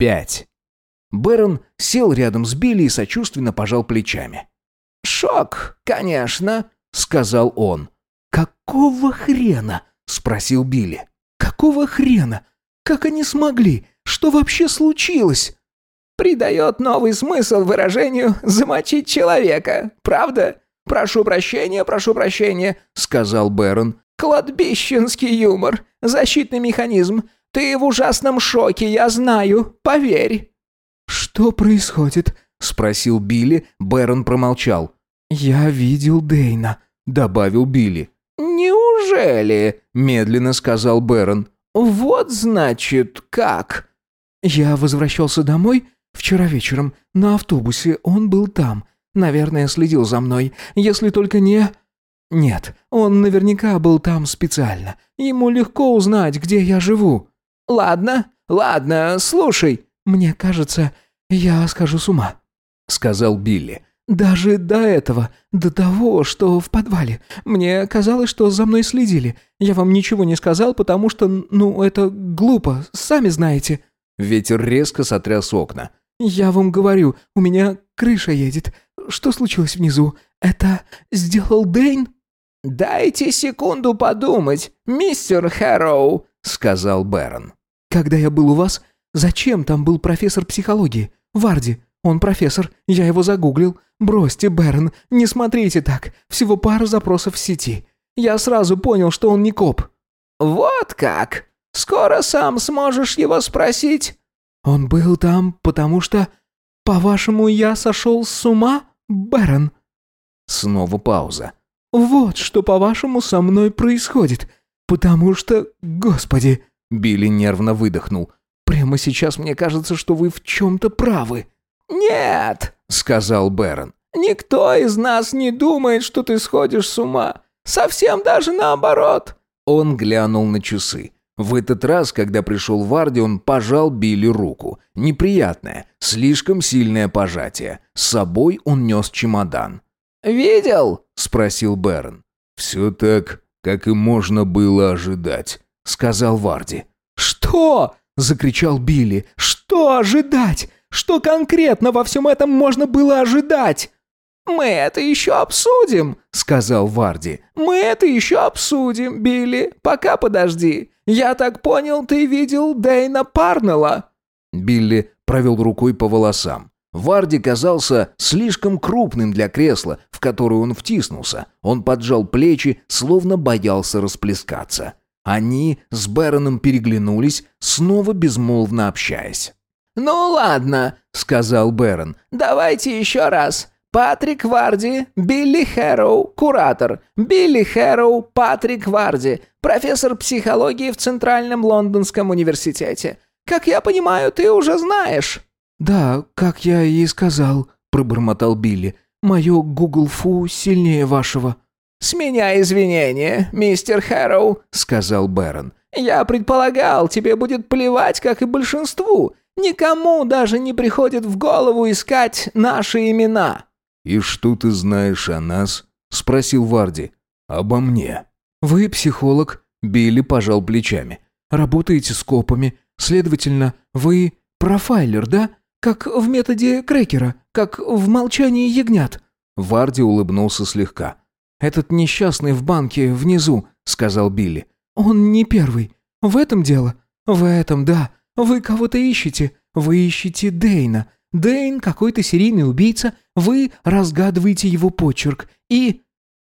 Пять. Бэрон сел рядом с Билли и сочувственно пожал плечами. «Шок, конечно», — сказал он. «Какого хрена?» — спросил Билли. «Какого хрена? Как они смогли? Что вообще случилось?» «Придает новый смысл выражению «замочить человека», правда? Прошу прощения, прошу прощения», — сказал Бэрон. «Кладбищенский юмор, защитный механизм. Ты в ужасном шоке, я знаю, поверь». «Что происходит?» — спросил Билли. Бэрон промолчал. «Я видел Дейна», — добавил Билли. «Неужели?» — медленно сказал Бэрон. «Вот значит как». «Я возвращался домой вчера вечером. На автобусе он был там. Наверное, следил за мной. Если только не...» «Нет, он наверняка был там специально. Ему легко узнать, где я живу». «Ладно, ладно, слушай». «Мне кажется, я схожу с ума», — сказал Билли. Даже до этого, до того, что в подвале. Мне казалось, что за мной следили. Я вам ничего не сказал, потому что, ну, это глупо, сами знаете». Ветер резко сотряс окна. «Я вам говорю, у меня крыша едет. Что случилось внизу? Это сделал Дэйн?» «Дайте секунду подумать, мистер Хэроу», — сказал Бэрон. «Когда я был у вас, зачем там был профессор психологии? Варди. Он профессор, я его загуглил. «Бросьте, Бэрон, не смотрите так. Всего пара запросов в сети. Я сразу понял, что он не коп». «Вот как? Скоро сам сможешь его спросить?» «Он был там, потому что... По-вашему, я сошел с ума, Бэрон?» Снова пауза. «Вот что, по-вашему, со мной происходит. Потому что... Господи...» Билли нервно выдохнул. «Прямо сейчас мне кажется, что вы в чем-то правы». «Нет», — сказал Бэрон. «Никто из нас не думает, что ты сходишь с ума. Совсем даже наоборот». Он глянул на часы. В этот раз, когда пришел Варди, он пожал Билли руку. Неприятное, слишком сильное пожатие. С собой он нес чемодан. «Видел?» — спросил Бэрон. «Все так, как и можно было ожидать», — сказал Варди. «Что?» — закричал Билли. «Что ожидать? Что конкретно во всем этом можно было ожидать?» «Мы это еще обсудим», — сказал Варди. «Мы это еще обсудим, Билли. Пока подожди. Я так понял, ты видел Дэйна Парнелла?» Билли провел рукой по волосам. Варди казался слишком крупным для кресла, в которое он втиснулся. Он поджал плечи, словно боялся расплескаться. Они с Бэроном переглянулись, снова безмолвно общаясь. «Ну ладно», — сказал Бэрон. «Давайте еще раз. Патрик Варди, Билли Хэроу, куратор. Билли Хэроу, Патрик Варди, профессор психологии в Центральном Лондонском университете. Как я понимаю, ты уже знаешь». «Да, как я и сказал», — пробормотал Билли. «Мое Гугл-фу сильнее вашего». «С меня извинения, мистер Хэроу», — сказал Бэрон. «Я предполагал, тебе будет плевать, как и большинству. Никому даже не приходит в голову искать наши имена». «И что ты знаешь о нас?» — спросил Варди. «Обо мне». «Вы психолог», — Билли пожал плечами. «Работаете с копами. Следовательно, вы профайлер, да? Как в методе Крекера, как в молчании ягнят». Варди улыбнулся слегка. «Этот несчастный в банке внизу», — сказал Билли. «Он не первый. В этом дело? В этом, да. Вы кого-то ищете. Вы ищете Дейна. Дейн какой-то серийный убийца. Вы разгадываете его почерк. И...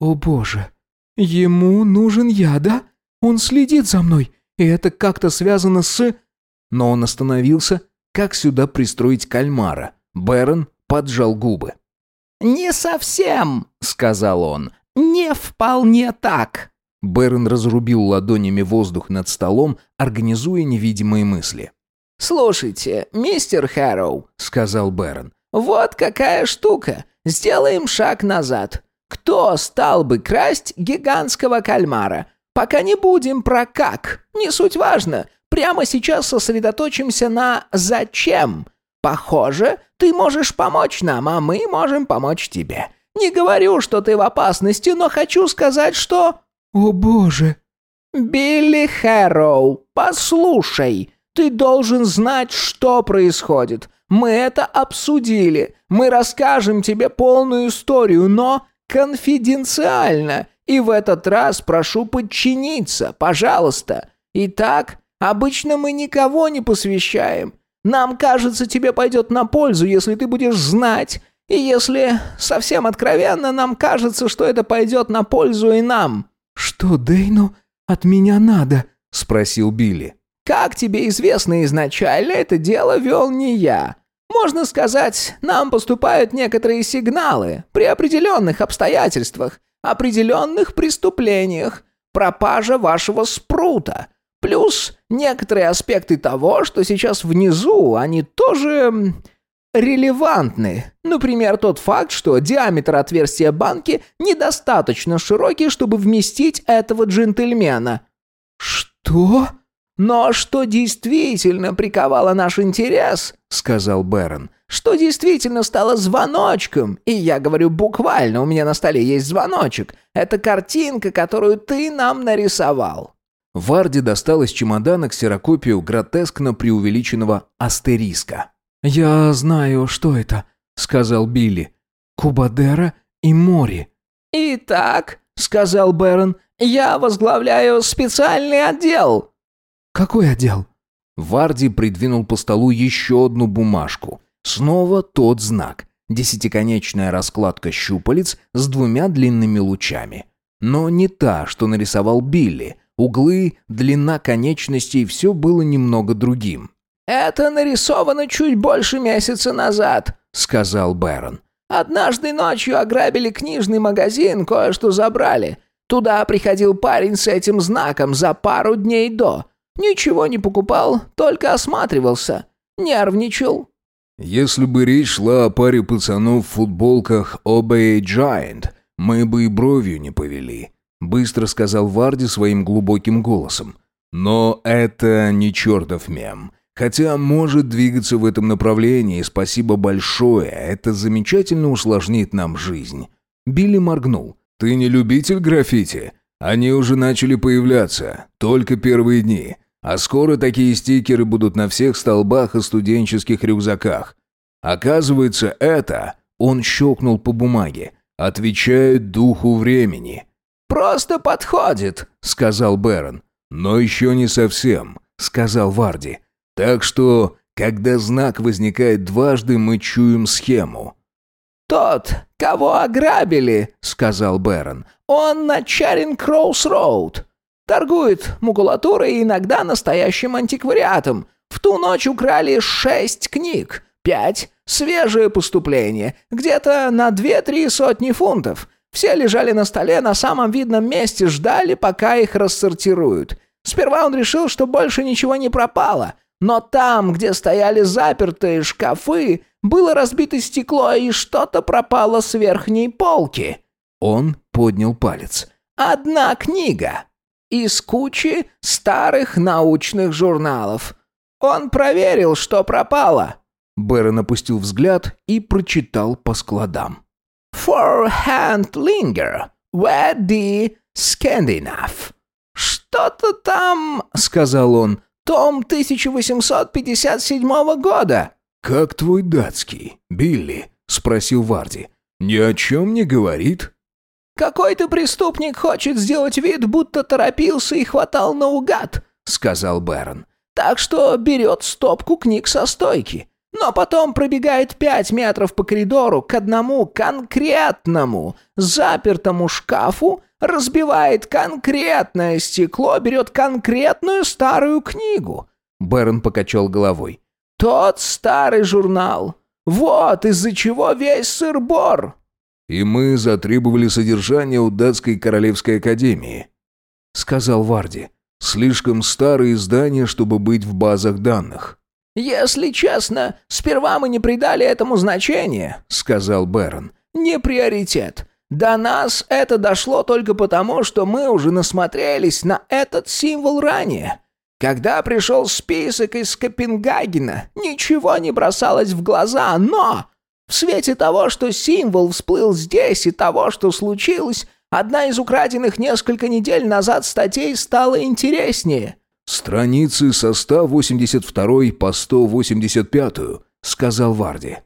О боже. Ему нужен я, да? Он следит за мной. И это как-то связано с... Но он остановился. Как сюда пристроить кальмара? Бэрон поджал губы. «Не совсем», — сказал он. «Не вполне так». Бэрон разрубил ладонями воздух над столом, организуя невидимые мысли. «Слушайте, мистер Хэроу», — сказал Бэрон, — «вот какая штука. Сделаем шаг назад. Кто стал бы красть гигантского кальмара? Пока не будем про как. Не суть важно. Прямо сейчас сосредоточимся на «зачем». Похоже, ты можешь помочь нам, а мы можем помочь тебе. Не говорю, что ты в опасности, но хочу сказать, что... «О боже!» «Билли Хэроу, послушай!» Ты должен знать, что происходит. Мы это обсудили. Мы расскажем тебе полную историю, но конфиденциально. И в этот раз прошу подчиниться, пожалуйста. Итак, обычно мы никого не посвящаем. Нам кажется, тебе пойдет на пользу, если ты будешь знать. И если совсем откровенно, нам кажется, что это пойдет на пользу и нам». «Что Дейну от меня надо?» – спросил Билли. «Как тебе известно изначально, это дело вел не я. Можно сказать, нам поступают некоторые сигналы при определенных обстоятельствах, определенных преступлениях, пропажа вашего спрута, плюс некоторые аспекты того, что сейчас внизу, они тоже релевантны. Например, тот факт, что диаметр отверстия банки недостаточно широкий, чтобы вместить этого джентльмена. «Что?» «Но что действительно приковало наш интерес», — сказал Бэрон, «что действительно стало звоночком, и я говорю буквально, у меня на столе есть звоночек, это картинка, которую ты нам нарисовал». Варди достал из чемодана ксерокопию гротескно преувеличенного астериска. «Я знаю, что это», — сказал Билли. «Кубадера и Мори». «Итак», — сказал Бэрон, — «я возглавляю специальный отдел». «Какой отдел?» Варди придвинул по столу еще одну бумажку. Снова тот знак. Десятиконечная раскладка щупалец с двумя длинными лучами. Но не та, что нарисовал Билли. Углы, длина конечностей, все было немного другим. «Это нарисовано чуть больше месяца назад», — сказал Бэрон. «Однажды ночью ограбили книжный магазин, кое-что забрали. Туда приходил парень с этим знаком за пару дней до. Ничего не покупал, только осматривался. Нервничал». «Если бы речь шла о паре пацанов в футболках Obey Giant, мы бы и бровью не повели», — быстро сказал Варди своим глубоким голосом. «Но это не чертов мем. Хотя может двигаться в этом направлении, спасибо большое, это замечательно усложнит нам жизнь». Билли моргнул. «Ты не любитель граффити? Они уже начали появляться, только первые дни. А скоро такие стикеры будут на всех столбах и студенческих рюкзаках. Оказывается, это, он щелкнул по бумаге, отвечает духу времени. «Просто подходит», — сказал Бэрон. «Но еще не совсем», — сказал Варди. «Так что, когда знак возникает дважды, мы чуем схему». «Тот, кого ограбили», — сказал Бэрон, — «он на Чаринг-Кроус-Роуд. Торгует макулатурой и иногда настоящим антиквариатом. В ту ночь украли шесть книг, пять — свежее поступление, где-то на две-три сотни фунтов. Все лежали на столе на самом видном месте, ждали, пока их рассортируют. Сперва он решил, что больше ничего не пропало, но там, где стояли запертые шкафы, было разбито стекло, и что-то пропало с верхней полки. Он поднял палец. «Одна книга!» из кучи старых научных журналов. Он проверил, что пропало». Бэрон опустил взгляд и прочитал по складам. «For Handlinger, where the Scandinav». «Что-то там», — сказал он, — «том 1857 года». «Как твой датский, Билли?» — спросил Варди. «Ни о чем не говорит?» «Какой-то преступник хочет сделать вид, будто торопился и хватал наугад», — сказал Бэрон. «Так что берет стопку книг со стойки, но потом пробегает пять метров по коридору к одному конкретному запертому шкафу, разбивает конкретное стекло, берет конкретную старую книгу». Бэрон покачал головой. «Тот старый журнал. Вот из-за чего весь сыр-бор». «И мы затребовали содержание у датской королевской академии», — сказал Варди. «Слишком старые издания, чтобы быть в базах данных». «Если честно, сперва мы не придали этому значения», — сказал Бэрон. «Не приоритет. До нас это дошло только потому, что мы уже насмотрелись на этот символ ранее. Когда пришел список из Копенгагена, ничего не бросалось в глаза, но в свете того, что символ всплыл здесь и того, что случилось, одна из украденных несколько недель назад статей стала интереснее. «Страницы со 182 по 185», — сказал Варди.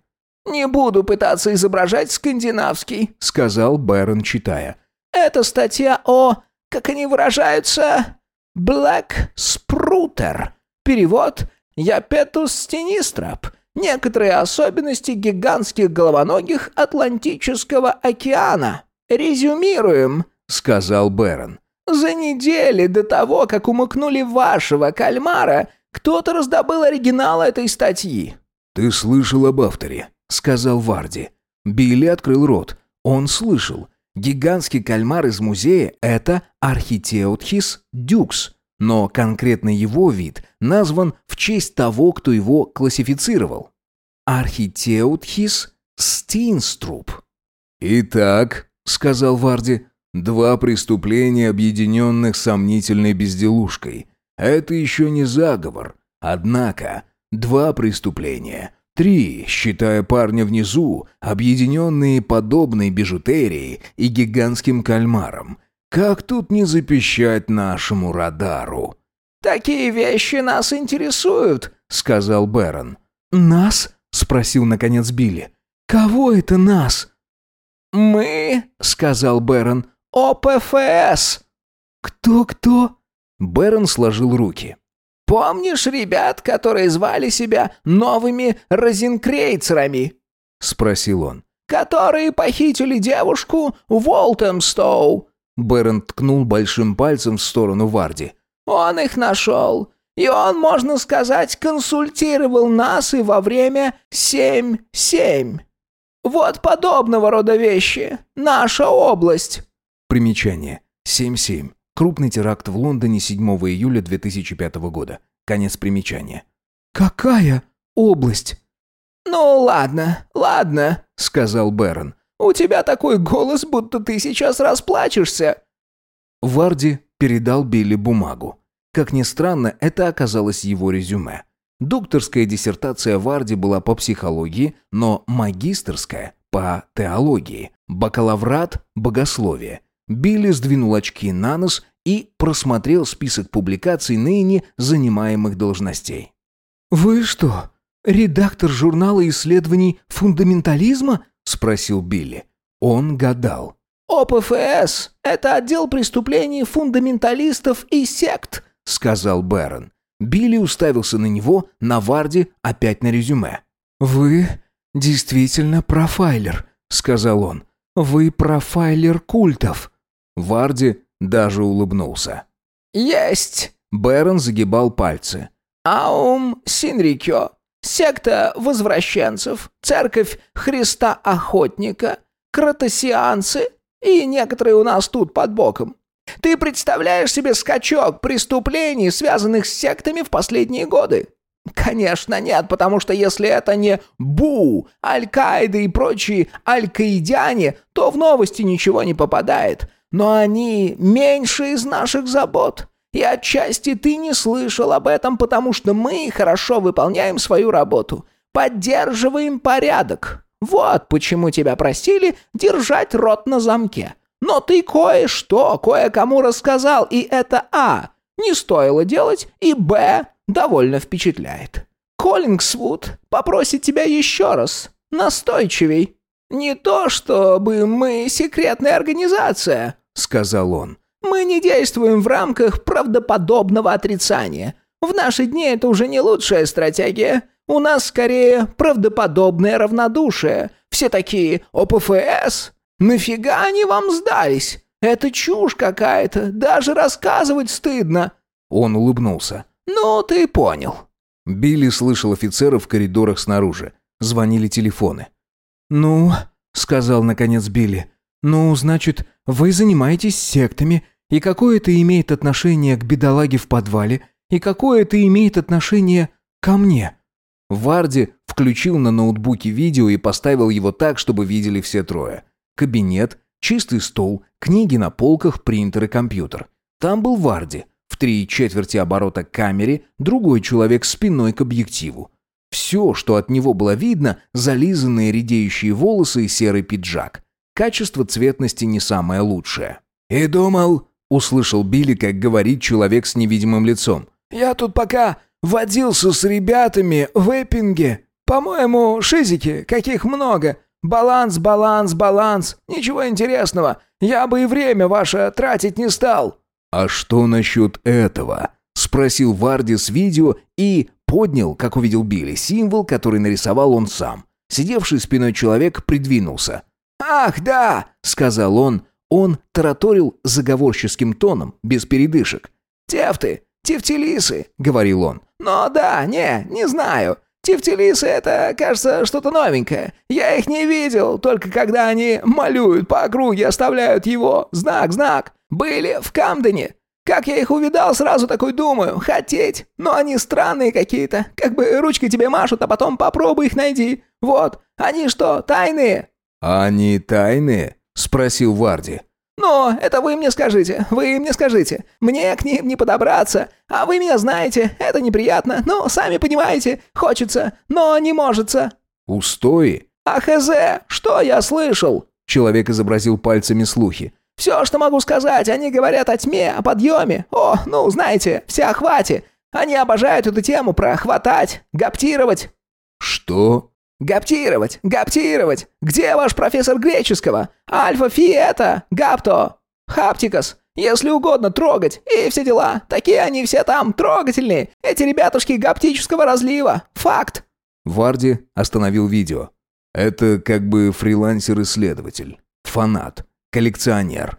«Не буду пытаться изображать скандинавский», — сказал Бэрон, читая. «Это статья о, как они выражаются, Black Spruter. Перевод Япетус стенистрап. Некоторые особенности гигантских головоногих Атлантического океана. Резюмируем», — сказал Бэрон. «За недели до того, как умыкнули вашего кальмара, кто-то раздобыл оригинал этой статьи». «Ты слышал об авторе?» — сказал Варди. Билли открыл рот. Он слышал. Гигантский кальмар из музея — это Архитеутхис дюкс, но конкретно его вид назван в честь того, кто его классифицировал. Архитеутхис стинструп. «Итак», — сказал Варди, — «два преступления, объединенных сомнительной безделушкой. Это еще не заговор. Однако, два преступления — Три, считая парня внизу, объединенные подобной бижутерией и гигантским кальмаром. Как тут не запищать нашему радару? «Такие вещи нас интересуют», — сказал Бэрон. «Нас?» — спросил наконец Билли. «Кого это нас?» «Мы», — сказал Бэрон, — «ОПФС». «Кто-кто?» Бэрон сложил руки. Помнишь ребят, которые звали себя новыми розенкрейцерами?» — спросил он. «Которые похитили девушку в Уолтемстоу?» Ткнул большим пальцем в сторону Варди. «Он их нашел. И он, можно сказать, консультировал нас и во время семь-семь. Вот подобного рода вещи. Наша область». Примечание. Семь-семь. Крупный теракт в Лондоне 7 июля 2005 года. Конец примечания. «Какая область?» «Ну ладно, ладно», — сказал Бэрон. «У тебя такой голос, будто ты сейчас расплачешься». Варди передал Билли бумагу. Как ни странно, это оказалось его резюме. Докторская диссертация Варди была по психологии, но магистрская – по теологии, бакалаврат – богословие – Билли сдвинул очки на нос и просмотрел список публикаций ныне занимаемых должностей. «Вы что, редактор журнала исследований фундаментализма?» – спросил Билли. Он гадал. «ОПФС – это отдел преступлений фундаменталистов и сект», – сказал Бэрон. Билли уставился на него, на Варде, опять на резюме. «Вы действительно профайлер», – сказал он. «Вы профайлер культов». Варди даже улыбнулся. «Есть!» Бэрон загибал пальцы. «Аум Синрикё. Секта возвращенцев. Церковь Христа Охотника. Кратосианцы. И некоторые у нас тут под боком. Ты представляешь себе скачок преступлений, связанных с сектами в последние годы? Конечно, нет, потому что если это не Бу, Аль-Каида и прочие аль-каидяне, то в новости ничего не попадает но они меньше из наших забот. И отчасти ты не слышал об этом, потому что мы хорошо выполняем свою работу, поддерживаем порядок. Вот почему тебя просили держать рот на замке. Но ты кое-что кое-кому рассказал, и это А. Не стоило делать, и Б. довольно впечатляет. Коллингсвуд попросит тебя еще раз. Настойчивей. Не то, чтобы мы секретная организация, сказал он. «Мы не действуем в рамках правдоподобного отрицания. В наши дни это уже не лучшая стратегия. У нас скорее правдоподобное равнодушие. Все такие ОПФС. Нафига они вам сдались? Это чушь какая-то. Даже рассказывать стыдно». Он улыбнулся. «Ну, ты понял». Билли слышал офицеров в коридорах снаружи. Звонили телефоны. «Ну», — сказал наконец Билли, «Ну, значит, вы занимаетесь сектами, и какое это имеет отношение к бедолаге в подвале, и какое это имеет отношение ко мне?» Варди включил на ноутбуке видео и поставил его так, чтобы видели все трое. Кабинет, чистый стол, книги на полках, принтер и компьютер. Там был Варди, в три четверти оборота к камере, другой человек спиной к объективу. Все, что от него было видно, зализанные редеющие волосы и серый пиджак. Качество цветности не самое лучшее. «И думал», — услышал Билли, как говорит человек с невидимым лицом. Я тут пока водился с ребятами в Эппинге. По-моему, шизики, каких много. Баланс, баланс, баланс. Ничего интересного. Я бы и время ваше тратить не стал». «А что насчет этого?» — спросил Варди с видео и поднял, как увидел Билли, символ, который нарисовал он сам. Сидевший спиной человек придвинулся. «Ах, да!» — сказал он. Он тараторил заговорческим тоном, без передышек. «Тефты, тефтелисы», — говорил он. «Но да, не, не знаю. Тефтелисы — это, кажется, что-то новенькое. Я их не видел, только когда они малюют по округе, оставляют его. Знак, знак. Были в Камдене. Как я их увидал, сразу такой думаю. Хотеть. Но они странные какие-то. Как бы ручкой тебе машут, а потом попробуй их найди. Вот. Они что, тайные?» «Они тайные?» — спросил Варди. «Но это вы мне скажите, вы мне скажите. Мне к ним не подобраться. А вы меня знаете, это неприятно. Ну, сами понимаете, хочется, но не можется». «Устои?» «А хз, что я слышал?» Человек изобразил пальцами слухи. «Все, что могу сказать, они говорят о тьме, о подъеме. О, ну, знаете, все охвате. Они обожают эту тему про хватать, гаптировать». «Что?» «Гаптировать! Гаптировать! Где ваш профессор греческого? Альфа-фи это! Гапто! Хаптикас! Если угодно, трогать! И все дела! Такие они все там, трогательные! Эти ребятушки гаптического разлива! Факт!» Варди остановил видео. «Это как бы фрилансер-исследователь. Фанат. Коллекционер».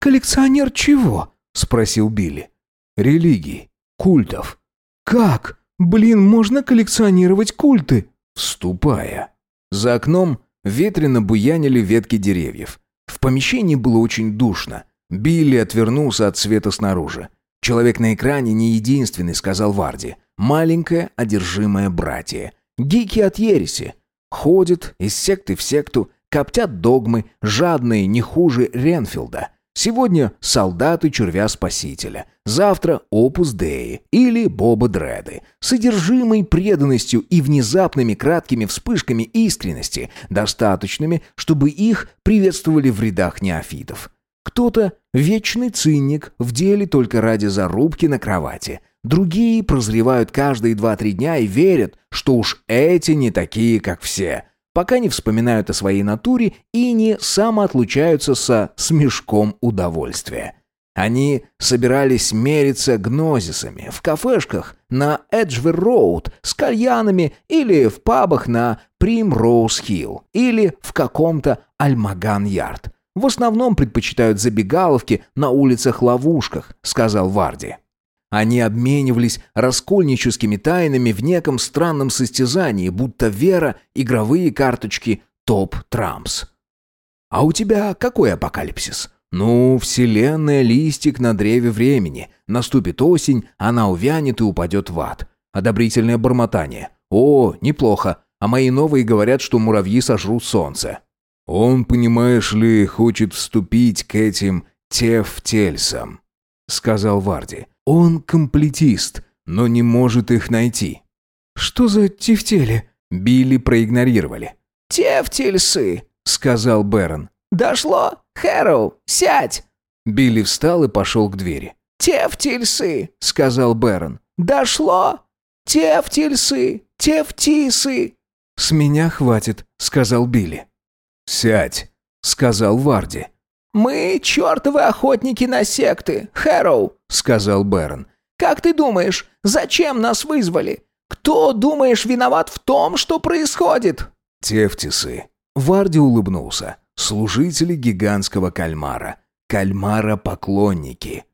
«Коллекционер чего?» — спросил Билли. «Религий. Культов». «Как? Блин, можно коллекционировать культы?» Вступая. За окном ветрено буянили ветки деревьев. В помещении было очень душно. Билли отвернулся от света снаружи. «Человек на экране не единственный», — сказал Варди. «Маленькое одержимое братье. Гики от ереси. Ходят из секты в секту, коптят догмы, жадные не хуже Ренфилда. Сегодня солдаты червя-спасителя, завтра опус Деи или Боба Дреды, содержимой преданностью и внезапными краткими вспышками искренности, достаточными, чтобы их приветствовали в рядах неофитов. Кто-то вечный циник в деле только ради зарубки на кровати. Другие прозревают каждые два-три дня и верят, что уж эти не такие, как все – пока не вспоминают о своей натуре и не самоотлучаются со смешком удовольствия. Они собирались мериться гнозисами в кафешках на Эджвер-Роуд с кальянами или в пабах на Примроуз-Хилл или в каком-то Альмаган-Ярд. В основном предпочитают забегаловки на улицах-ловушках, сказал Варди. Они обменивались раскольническими тайнами в неком странном состязании, будто вера, игровые карточки, топ-трампс. «А у тебя какой апокалипсис?» «Ну, вселенная листик на древе времени. Наступит осень, она увянет и упадет в ад. Одобрительное бормотание. О, неплохо. А мои новые говорят, что муравьи сожрут солнце». «Он, понимаешь ли, хочет вступить к этим тефтельсам», — сказал Варди. Он комплетист, но не может их найти. «Что за тефтели?» Билли проигнорировали. «Тефтельсы», — сказал Бэрон. «Дошло? Хэроу, сядь!» Билли встал и пошел к двери. «Тефтельсы», — сказал Бэрон. «Дошло? Тефтельсы, тефтисы». «С меня хватит», — сказал Билли. «Сядь», — сказал Варди. «Мы чертовы охотники на секты, Хэроу», — сказал Бэрон. «Как ты думаешь, зачем нас вызвали? Кто, думаешь, виноват в том, что происходит?» «Тефтисы». Варди улыбнулся. «Служители гигантского кальмара. Кальмара-поклонники.